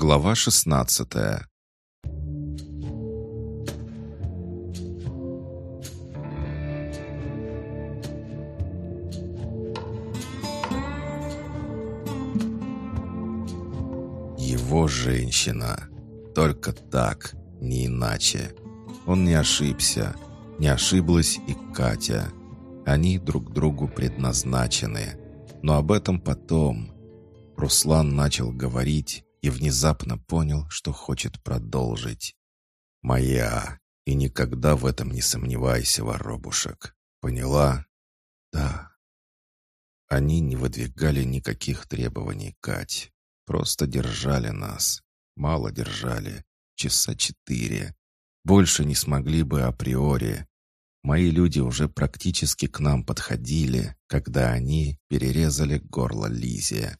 Глава шестнадцатая. Его женщина. Только так, не иначе. Он не ошибся. Не ошиблась и Катя. Они друг другу предназначены. Но об этом потом. Руслан начал говорить и внезапно понял, что хочет продолжить. «Моя, и никогда в этом не сомневайся, воробушек. Поняла?» «Да». Они не выдвигали никаких требований, Кать. Просто держали нас. Мало держали. Часа четыре. Больше не смогли бы априори. Мои люди уже практически к нам подходили, когда они перерезали горло Лизе.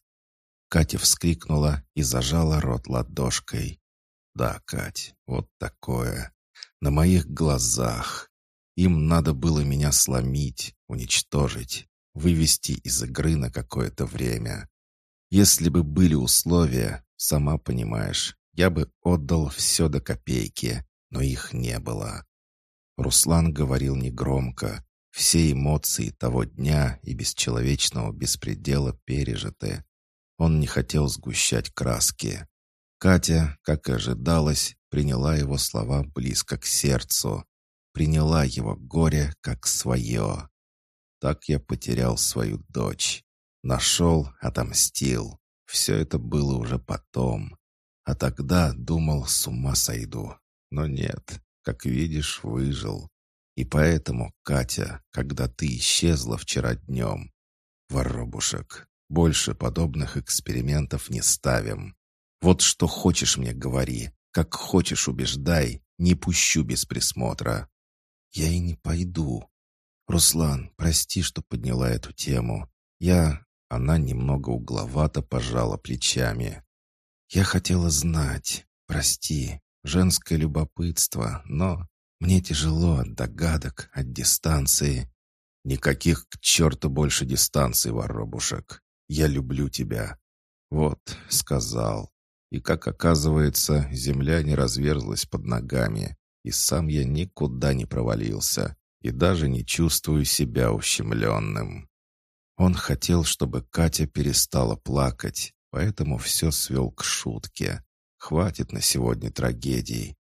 Катя вскрикнула и зажала рот ладошкой. «Да, Кать, вот такое. На моих глазах. Им надо было меня сломить, уничтожить, вывести из игры на какое-то время. Если бы были условия, сама понимаешь, я бы отдал все до копейки, но их не было». Руслан говорил негромко. Все эмоции того дня и бесчеловечного беспредела пережиты. Он не хотел сгущать краски. Катя, как и ожидалось, приняла его слова близко к сердцу. Приняла его горе как свое. Так я потерял свою дочь. Нашел, отомстил. Все это было уже потом. А тогда думал, с ума сойду. Но нет, как видишь, выжил. И поэтому, Катя, когда ты исчезла вчера днем, воробушек, больше подобных экспериментов не ставим. Вот что хочешь мне говори, как хочешь убеждай, не пущу без присмотра. Я и не пойду. Руслан, прости, что подняла эту тему. Я... Она немного угловато пожала плечами. Я хотела знать. Прости, женское любопытство, но мне тяжело от догадок, от дистанции. Никаких к черту больше дистанций, воробушек. «Я люблю тебя». «Вот», — сказал. И, как оказывается, земля не разверзлась под ногами, и сам я никуда не провалился, и даже не чувствую себя ущемленным. Он хотел, чтобы Катя перестала плакать, поэтому все свел к шутке. Хватит на сегодня трагедий.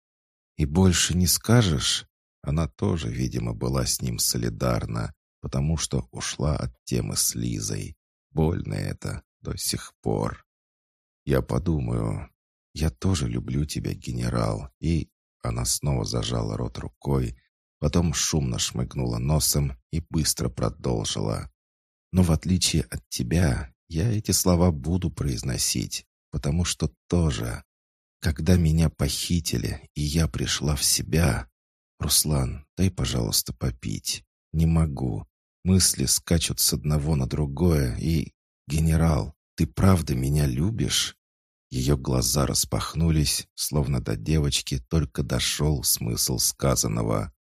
«И больше не скажешь?» Она тоже, видимо, была с ним солидарна, потому что ушла от темы с Лизой. Больно это до сих пор. Я подумаю, я тоже люблю тебя, генерал, и... Она снова зажала рот рукой, потом шумно шмыгнула носом и быстро продолжила. Но в отличие от тебя, я эти слова буду произносить, потому что тоже. Когда меня похитили, и я пришла в себя... Руслан, дай, пожалуйста, попить. Не могу. Мысли скачут с одного на другое, и... «Генерал, ты правда меня любишь?» Ее глаза распахнулись, словно до девочки только дошел смысл сказанного.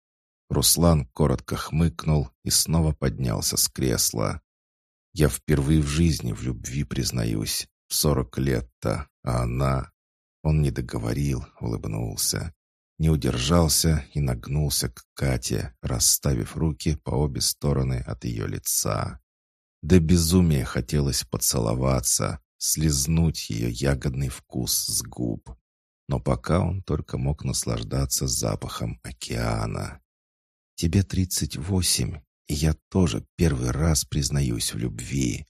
Руслан коротко хмыкнул и снова поднялся с кресла. «Я впервые в жизни в любви признаюсь. Сорок лет-то, а она...» Он не договорил, улыбнулся не удержался и нагнулся к Кате, расставив руки по обе стороны от ее лица. До безумия хотелось поцеловаться, слезнуть ее ягодный вкус с губ. Но пока он только мог наслаждаться запахом океана. «Тебе тридцать восемь, и я тоже первый раз признаюсь в любви».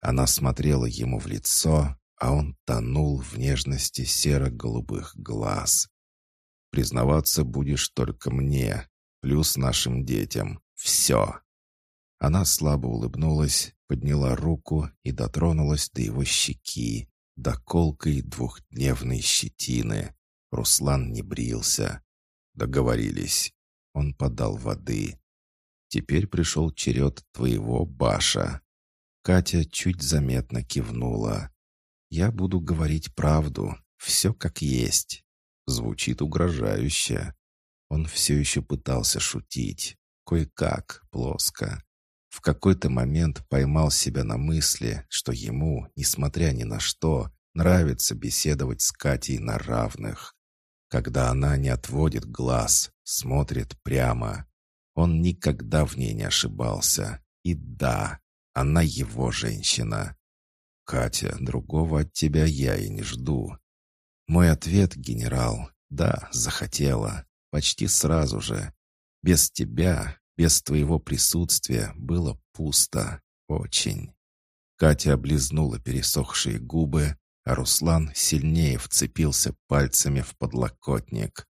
Она смотрела ему в лицо, а он тонул в нежности серо-голубых глаз. Признаваться будешь только мне, плюс нашим детям. Все». Она слабо улыбнулась, подняла руку и дотронулась до его щеки, до колкой двухдневной щетины. Руслан не брился. Договорились. Он подал воды. Теперь пришел черед твоего Баша. Катя чуть заметно кивнула. «Я буду говорить правду, все как есть». Звучит угрожающе. Он все еще пытался шутить. Кое-как, плоско. В какой-то момент поймал себя на мысли, что ему, несмотря ни на что, нравится беседовать с Катей на равных. Когда она не отводит глаз, смотрит прямо. Он никогда в ней не ошибался. И да, она его женщина. «Катя, другого от тебя я и не жду». Мой ответ, генерал, да, захотела. Почти сразу же. Без тебя, без твоего присутствия было пусто. Очень. Катя облизнула пересохшие губы, а Руслан сильнее вцепился пальцами в подлокотник.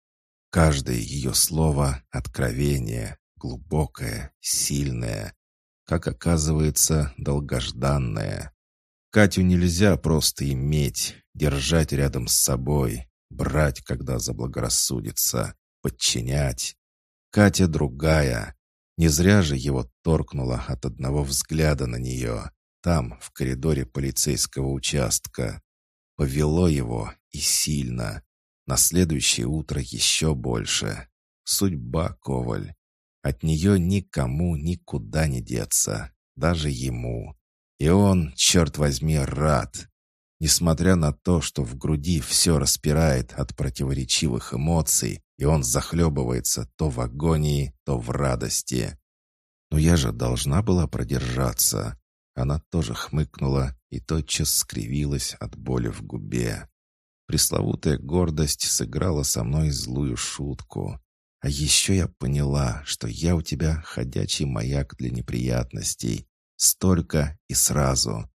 Каждое ее слово — откровение, глубокое, сильное, как оказывается, долгожданное. Катю нельзя просто иметь, держать рядом с собой, брать, когда заблагорассудится, подчинять. Катя другая. Не зря же его торкнуло от одного взгляда на нее, там, в коридоре полицейского участка. Повело его и сильно. На следующее утро еще больше. Судьба, Коваль. От нее никому никуда не деться, даже ему. И он, черт возьми, рад. Несмотря на то, что в груди все распирает от противоречивых эмоций, и он захлебывается то в агонии, то в радости. Но я же должна была продержаться. Она тоже хмыкнула и тотчас скривилась от боли в губе. Пресловутая гордость сыграла со мной злую шутку. А еще я поняла, что я у тебя ходячий маяк для неприятностей. Столько и сразу.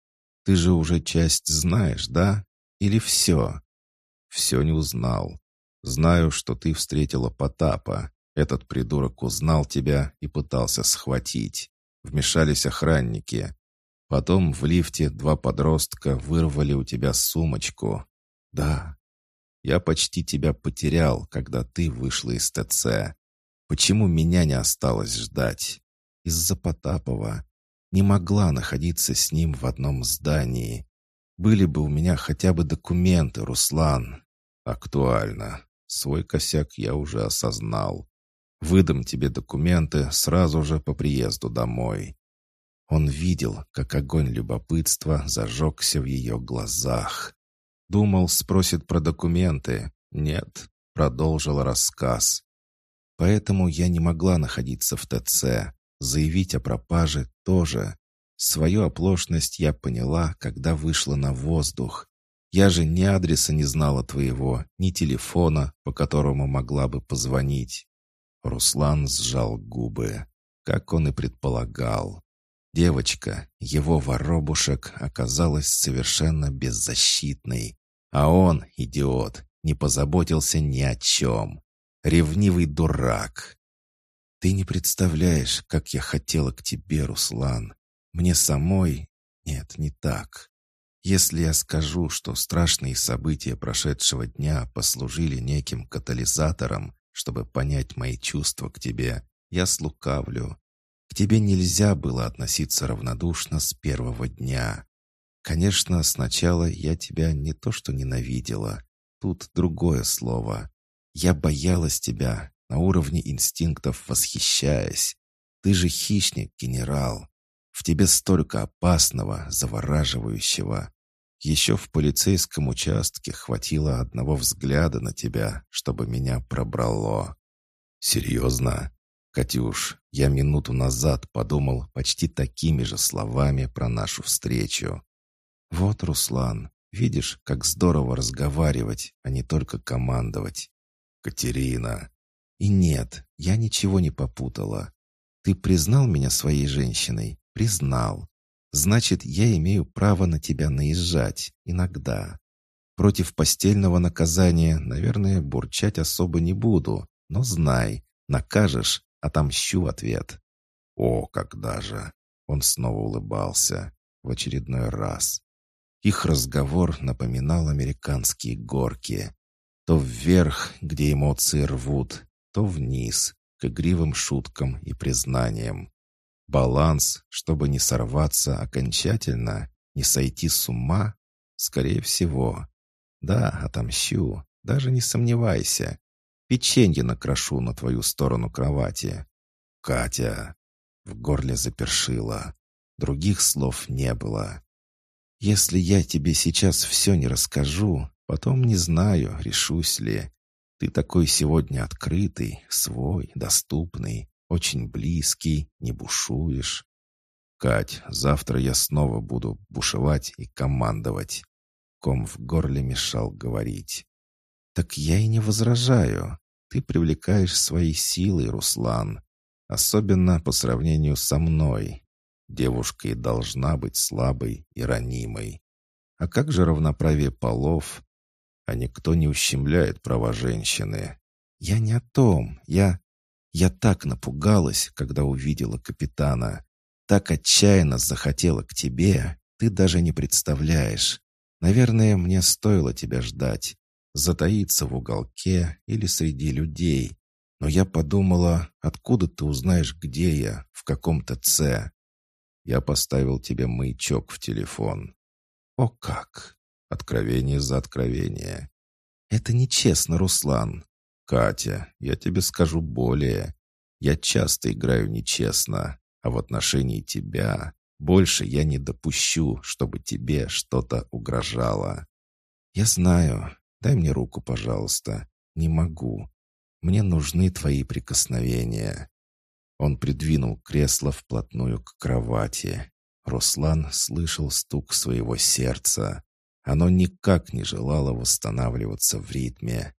Ты же уже часть знаешь, да? Или все? Все не узнал. Знаю, что ты встретила Потапа. Этот придурок узнал тебя и пытался схватить. Вмешались охранники. Потом в лифте два подростка вырвали у тебя сумочку. Да, я почти тебя потерял, когда ты вышла из ТЦ. Почему меня не осталось ждать? Из-за Потапова. Не могла находиться с ним в одном здании. Были бы у меня хотя бы документы, Руслан. Актуально. Свой косяк я уже осознал. Выдам тебе документы сразу же по приезду домой. Он видел, как огонь любопытства зажегся в ее глазах. Думал, спросит про документы. Нет, продолжила рассказ. Поэтому я не могла находиться в ТЦ. Заявить о пропаже тоже. Свою оплошность я поняла, когда вышла на воздух. Я же ни адреса не знала твоего, ни телефона, по которому могла бы позвонить. Руслан сжал губы, как он и предполагал. Девочка, его воробушек, оказалась совершенно беззащитной. А он, идиот, не позаботился ни о чем. Ревнивый дурак. Ты не представляешь, как я хотела к тебе, Руслан. Мне самой... Нет, не так. Если я скажу, что страшные события прошедшего дня послужили неким катализатором, чтобы понять мои чувства к тебе, я слукавлю. К тебе нельзя было относиться равнодушно с первого дня. Конечно, сначала я тебя не то что ненавидела. Тут другое слово. Я боялась тебя, на уровне инстинктов восхищаясь. Ты же хищник, генерал. В тебе столько опасного, завораживающего. Еще в полицейском участке хватило одного взгляда на тебя, чтобы меня пробрало. Серьезно? «Катюш, я минуту назад подумал почти такими же словами про нашу встречу. Вот, Руслан, видишь, как здорово разговаривать, а не только командовать. Катерина. И нет, я ничего не попутала. Ты признал меня своей женщиной? Признал. Значит, я имею право на тебя наезжать. Иногда. Против постельного наказания, наверное, бурчать особо не буду. Но знай, накажешь, Отомщу в ответ. О, когда же! Он снова улыбался. В очередной раз. Их разговор напоминал американские горки. То вверх, где эмоции рвут, то вниз, к игривым шуткам и признаниям. Баланс, чтобы не сорваться окончательно, не сойти с ума, скорее всего. Да, отомщу, даже не сомневайся. Печенье накрошу на твою сторону кровати. Катя. В горле запершило. Других слов не было. Если я тебе сейчас все не расскажу, потом не знаю, решусь ли. Ты такой сегодня открытый, свой, доступный, очень близкий, не бушуешь. Кать, завтра я снова буду бушевать и командовать. Ком в горле мешал говорить. Так я и не возражаю. Ты привлекаешь своей силой, Руслан. Особенно по сравнению со мной. Девушка и должна быть слабой и ранимой. А как же равноправие полов? А никто не ущемляет права женщины. Я не о том. Я... Я так напугалась, когда увидела капитана. Так отчаянно захотела к тебе. Ты даже не представляешь. Наверное, мне стоило тебя ждать. Затаиться в уголке или среди людей. Но я подумала, откуда ты узнаешь, где я, в каком-то Ц. Я поставил тебе маячок в телефон. О как! Откровение за откровение. Это нечестно, Руслан. Катя, я тебе скажу более. Я часто играю нечестно, а в отношении тебя больше я не допущу, чтобы тебе что-то угрожало. Я знаю. Дай мне руку, пожалуйста. Не могу. Мне нужны твои прикосновения. Он придвинул кресло вплотную к кровати. Руслан слышал стук своего сердца. Оно никак не желало восстанавливаться в ритме.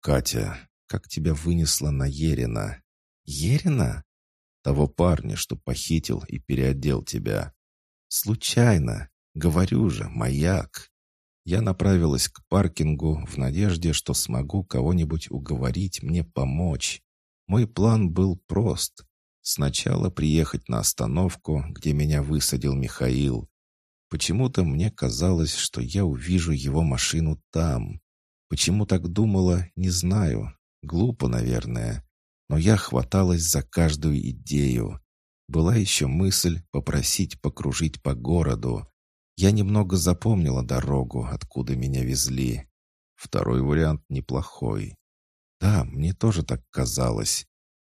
«Катя, как тебя вынесло на Ерина?» «Ерина?» «Того парня, что похитил и переодел тебя». «Случайно. Говорю же, маяк». Я направилась к паркингу в надежде, что смогу кого-нибудь уговорить мне помочь. Мой план был прост. Сначала приехать на остановку, где меня высадил Михаил. Почему-то мне казалось, что я увижу его машину там. Почему так думала, не знаю. Глупо, наверное. Но я хваталась за каждую идею. Была еще мысль попросить покружить по городу. Я немного запомнила дорогу, откуда меня везли. Второй вариант неплохой. Да, мне тоже так казалось.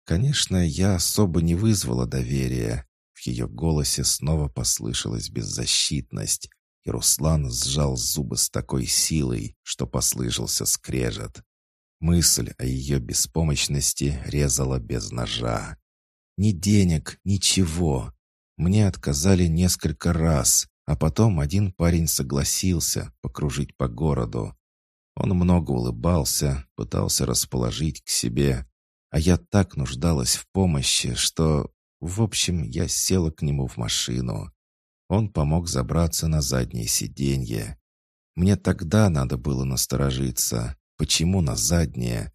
Конечно, я особо не вызвала доверия. В ее голосе снова послышалась беззащитность, и Руслан сжал зубы с такой силой, что послышался скрежет. Мысль о ее беспомощности резала без ножа. Ни денег, ничего. Мне отказали несколько раз, а потом один парень согласился покружить по городу. Он много улыбался, пытался расположить к себе, а я так нуждалась в помощи, что... В общем, я села к нему в машину. Он помог забраться на заднее сиденье. Мне тогда надо было насторожиться. Почему на заднее?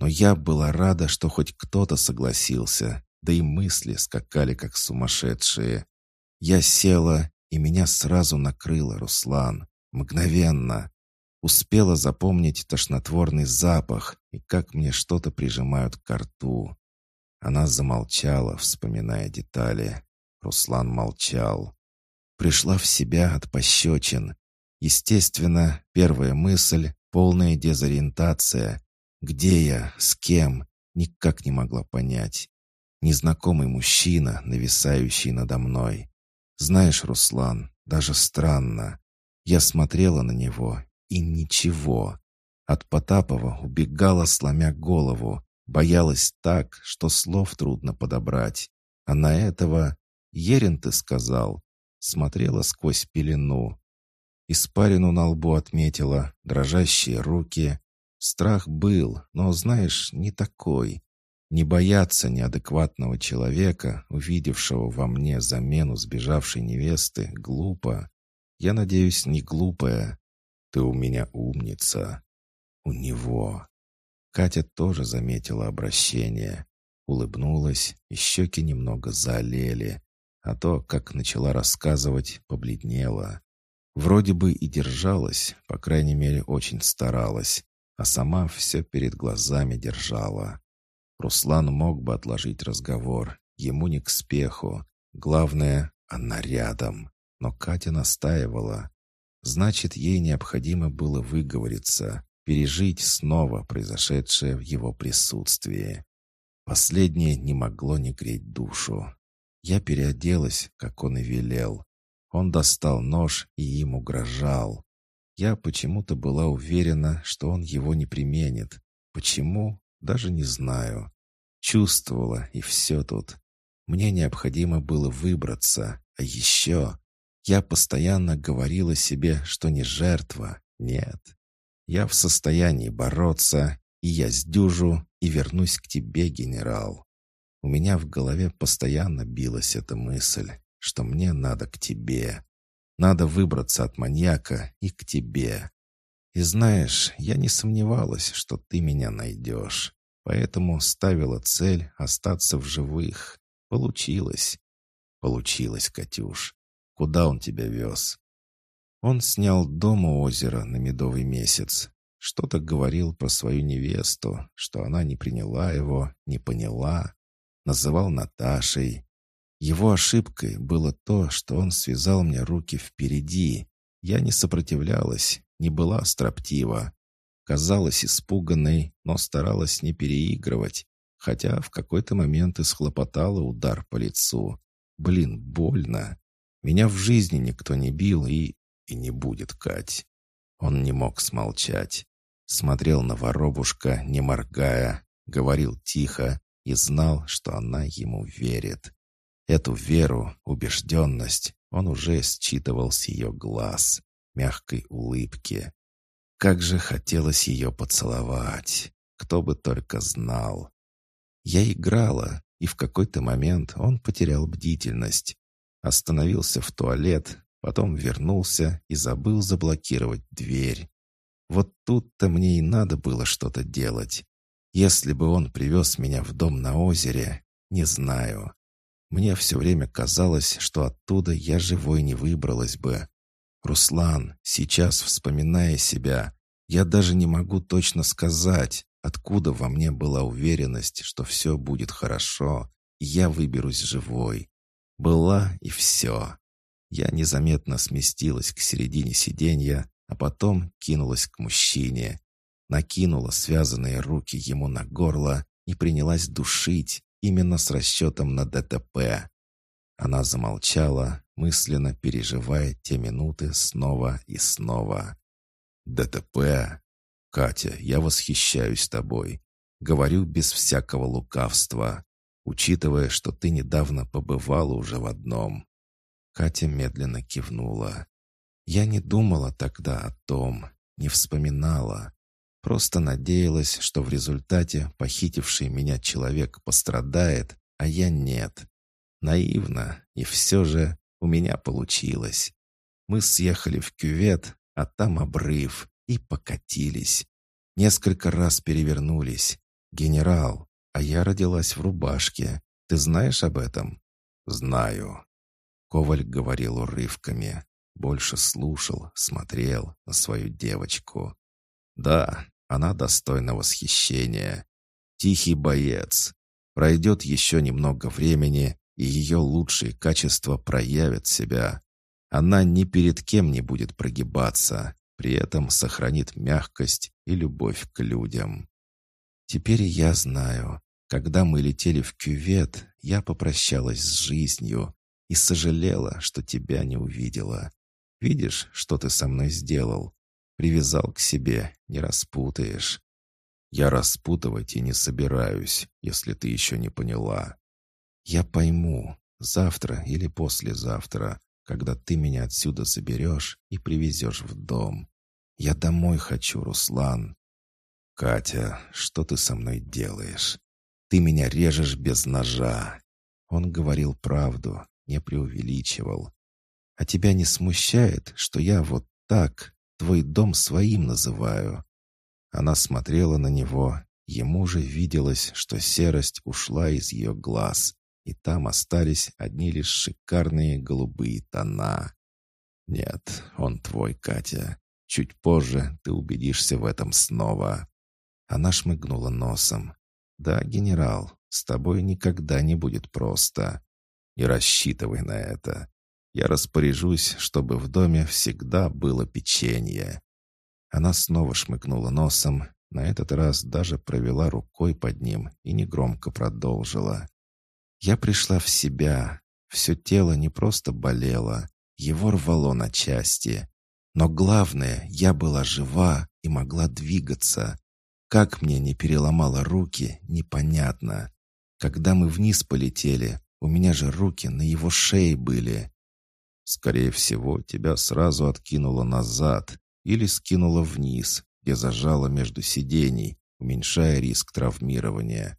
Но я была рада, что хоть кто-то согласился, да и мысли скакали как сумасшедшие. Я села, и меня сразу накрыло, Руслан. Мгновенно. Успела запомнить тошнотворный запах и как мне что-то прижимают к рту. Она замолчала, вспоминая детали. Руслан молчал. Пришла в себя от пощечин. Естественно, первая мысль — полная дезориентация. Где я? С кем? Никак не могла понять. Незнакомый мужчина, нависающий надо мной. Знаешь, Руслан, даже странно. Я смотрела на него и ничего. От Потапова убегала, сломя голову. Боялась так, что слов трудно подобрать. А на этого «Ерин, ты сказал», смотрела сквозь пелену. Испарину на лбу отметила, дрожащие руки. Страх был, но, знаешь, не такой. Не бояться неадекватного человека, увидевшего во мне замену сбежавшей невесты, глупо. Я надеюсь, не глупая. «Ты у меня умница». «У него». Катя тоже заметила обращение. Улыбнулась, и щеки немного заолели. А то, как начала рассказывать, побледнела. Вроде бы и держалась, по крайней мере, очень старалась, а сама все перед глазами держала. Руслан мог бы отложить разговор, ему не к спеху. Главное, она рядом. Но Катя настаивала. Значит, ей необходимо было выговориться, пережить снова произошедшее в его присутствии. Последнее не могло не греть душу. Я переоделась, как он и велел. Он достал нож и им угрожал. Я почему-то была уверена, что он его не применит. Почему? Даже не знаю. Чувствовала, и все тут. Мне необходимо было выбраться. А еще я постоянно говорила себе, что не жертва. Нет. Я в состоянии бороться, и я сдюжу и вернусь к тебе, генерал. У меня в голове постоянно билась эта мысль, что мне надо к тебе. Надо выбраться от маньяка и к тебе. И знаешь, я не сомневалась, что ты меня найдешь. Поэтому ставила цель остаться в живых. Получилось. Получилось, Катюш. Куда он тебя вез? Он снял дом у озера на медовый месяц. Что-то говорил про свою невесту, что она не приняла его, не поняла. Называл Наташей. Его ошибкой было то, что он связал мне руки впереди. Я не сопротивлялась, не была строптива. Казалась испуганной, но старалась не переигрывать, хотя в какой-то момент и схлопотала удар по лицу. Блин, больно. Меня в жизни никто не бил и... и не будет, Кать. Он не мог смолчать. Смотрел на воробушка, не моргая, говорил тихо и знал, что она ему верит. Эту веру, убежденность он уже считывал с ее глаз, мягкой улыбки. Как же хотелось ее поцеловать, кто бы только знал. Я играла, и в какой-то момент он потерял бдительность. Остановился в туалет, потом вернулся и забыл заблокировать дверь. Вот тут-то мне и надо было что-то делать. Если бы он привез меня в дом на озере, не знаю. Мне все время казалось, что оттуда я живой не выбралась бы. Руслан, сейчас вспоминая себя, я даже не могу точно сказать, откуда во мне была уверенность, что все будет хорошо, и я выберусь живой. Была и все. Я незаметно сместилась к середине сиденья, а потом кинулась к мужчине. Накинула связанные руки ему на горло и принялась душить, именно с расчетом на ДТП. Она замолчала, мысленно переживая те минуты снова и снова. «ДТП? Катя, я восхищаюсь тобой. Говорю без всякого лукавства, учитывая, что ты недавно побывала уже в одном». Катя медленно кивнула. «Я не думала тогда о том, не вспоминала. Просто надеялась, что в результате похитивший меня человек пострадает, а я нет. Наивно, и все же у меня получилось. Мы съехали в кювет, а там обрыв, и покатились. Несколько раз перевернулись. «Генерал, а я родилась в рубашке. Ты знаешь об этом?» «Знаю». Коваль говорил урывками. Больше слушал, смотрел на свою девочку. «Да, она достойна восхищения. Тихий боец. Пройдет еще немного времени, и ее лучшие качества проявят себя. Она ни перед кем не будет прогибаться, при этом сохранит мягкость и любовь к людям. Теперь я знаю, когда мы летели в кювет, я попрощалась с жизнью и сожалела, что тебя не увидела. Видишь, что ты со мной сделал? Привязал к себе, не распутаешь. Я распутывать и не собираюсь, если ты еще не поняла. Я пойму, завтра или послезавтра, когда ты меня отсюда заберешь и привезешь в дом. Я домой хочу, Руслан. Катя, что ты со мной делаешь? Ты меня режешь без ножа. Он говорил правду, не преувеличивал. А тебя не смущает, что я вот так Твой дом своим называю». Она смотрела на него. Ему же виделось, что серость ушла из ее глаз, и там остались одни лишь шикарные голубые тона. «Нет, он твой, Катя. Чуть позже ты убедишься в этом снова». Она шмыгнула носом. «Да, генерал, с тобой никогда не будет просто. Не рассчитывай на это. Я распоряжусь, чтобы в доме всегда было печенье». Она снова шмыкнула носом, на этот раз даже провела рукой под ним и негромко продолжила. «Я пришла в себя. Все тело не просто болело. Его рвало на части. Но главное, я была жива и могла двигаться. Как мне не переломало руки, непонятно. Когда мы вниз полетели, у меня же руки на его шее были. Скорее всего, тебя сразу откинуло назад или скинуло вниз, где зажало между сидений, уменьшая риск травмирования.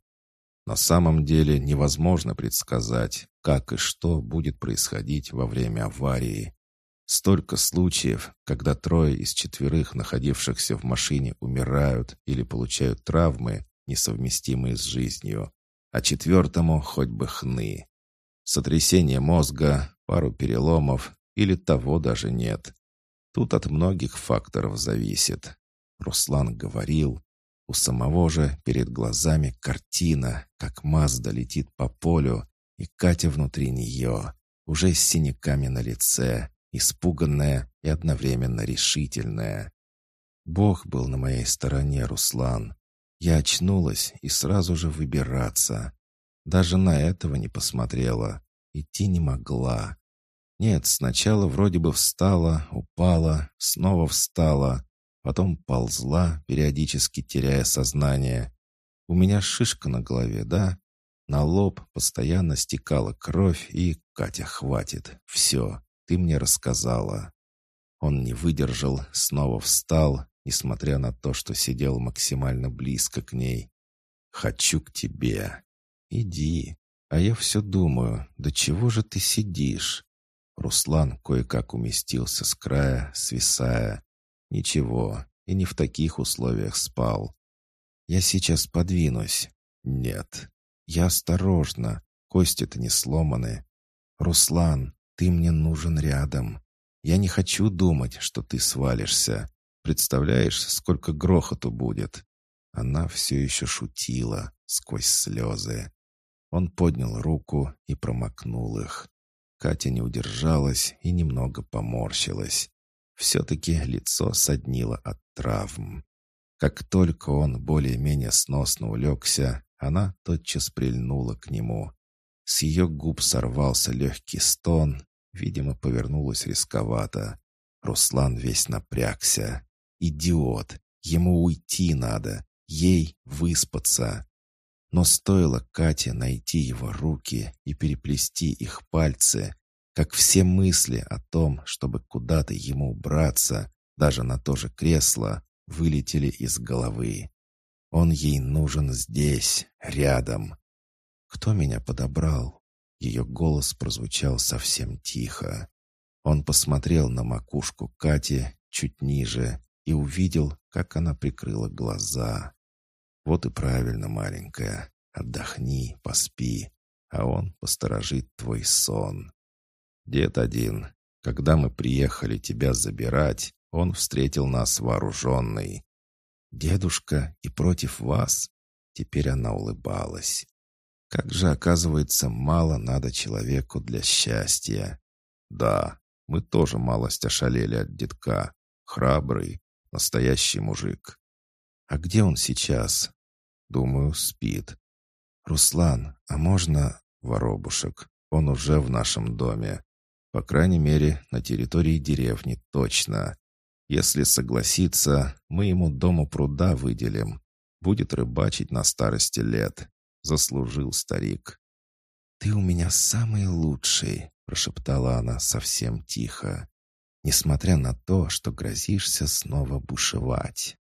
На самом деле невозможно предсказать, как и что будет происходить во время аварии. Столько случаев, когда трое из четверых находившихся в машине умирают или получают травмы, несовместимые с жизнью, а четвертому хоть бы хны. Сотрясение мозга, пару переломов или того даже нет. Тут от многих факторов зависит. Руслан говорил, у самого же перед глазами картина, как Мазда летит по полю, и Катя внутри нее, уже с синяками на лице, испуганная и одновременно решительная. Бог был на моей стороне, Руслан. Я очнулась и сразу же выбираться. Даже на этого не посмотрела. Идти не могла. Нет, сначала вроде бы встала, упала, снова встала, потом ползла, периодически теряя сознание. У меня шишка на голове, да? На лоб постоянно стекала кровь, и Катя хватит. Все. Ты мне рассказала». Он не выдержал, снова встал, несмотря на то, что сидел максимально близко к ней. «Хочу к тебе. Иди. А я все думаю, да чего же ты сидишь?» Руслан кое-как уместился с края, свисая. «Ничего, и не в таких условиях спал. Я сейчас подвинусь. Нет. Я осторожно. Кости-то не сломаны. Руслан, ты мне нужен рядом. Я не хочу думать, что ты свалишься. Представляешь, сколько грохоту будет?» Она все еще шутила сквозь слезы. Он поднял руку и промокнул их. Катя не удержалась и немного поморщилась. Все-таки лицо соднило от травм. Как только он более-менее сносно улегся, она тотчас прильнула к нему. С ее губ сорвался легкий стон, видимо, повернулась рисковато. Руслан весь напрягся. «Идиот! Ему уйти надо, ей выспаться!» Но стоило Кате найти его руки и переплести их пальцы, как все мысли о том, чтобы куда-то ему убраться, даже на то же кресло, вылетели из головы. Он ей нужен здесь, рядом. «Кто меня подобрал?» Ее голос прозвучал совсем тихо. Он посмотрел на макушку Кати чуть ниже и увидел, как она прикрыла глаза. «Вот и правильно, маленькая. Отдохни, поспи, а он посторожит твой сон». «Дед один. Когда мы приехали тебя забирать, он встретил нас вооруженный». «Дедушка и против вас?» Теперь она улыбалась. Как же, оказывается, мало надо человеку для счастья. Да, мы тоже малость ошалели от детка. Храбрый, настоящий мужик. А где он сейчас? Думаю, спит. Руслан, а можно... Воробушек, он уже в нашем доме. По крайней мере, на территории деревни точно. Если согласится, мы ему дому пруда выделим. Будет рыбачить на старости лет. Заслужил старик. «Ты у меня самый лучший», — прошептала она совсем тихо, несмотря на то, что грозишься снова бушевать.